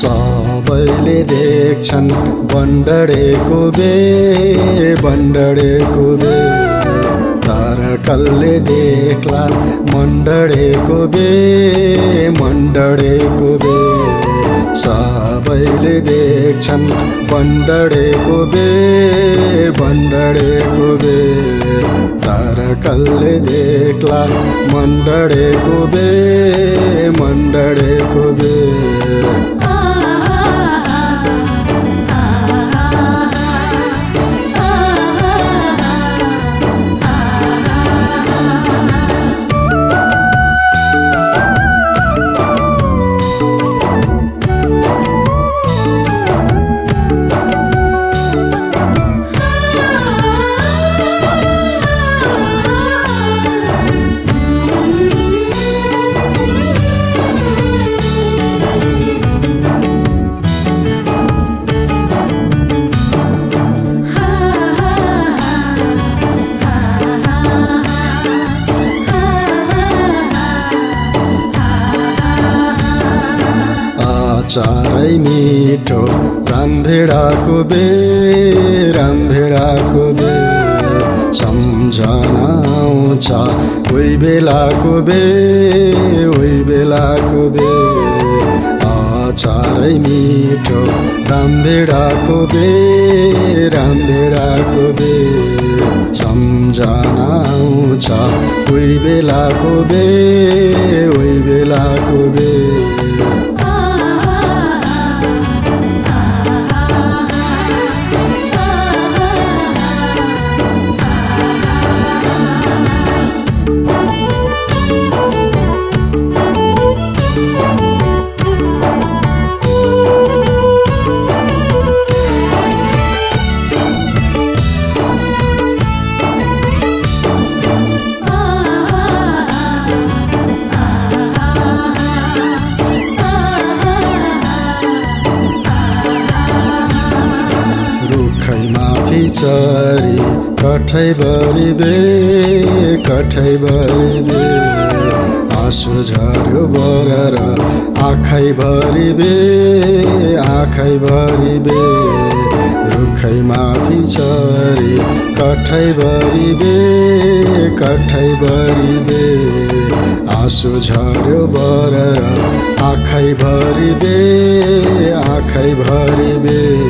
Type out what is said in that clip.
सबैले देख्छन् बन्डडेको बे बन्डडेको बे। तर कसले देख्ला मन्डडेको बे मन्डडेको बे। सबैले देख्छन् बन्डडेको बे बन्डडेको बे। तर कसले देख्ला मन्डडेको बे मन्डडेको बे। आचारै मिठो रामभेडाको बे रामभेडाको बे। सम्झना आउँछ कोही बेलाको बे उही बेलाको बे। आचारै मिठो रामभेडाको बे रामभेडाको बे। सम्झना आउँछ कोही बेलाको बे उही बेलाको बे। चरी कठैभरि बे कठैभरि बे। आँसु झऱ्यो बगर आँखैभरि बे आँखैभरि बे। रुखै माथि चरी कठैभरि बे कठैभरि बे। आँसु झऱ्यो बगर आँखैभरि बे आँखैभरि बे।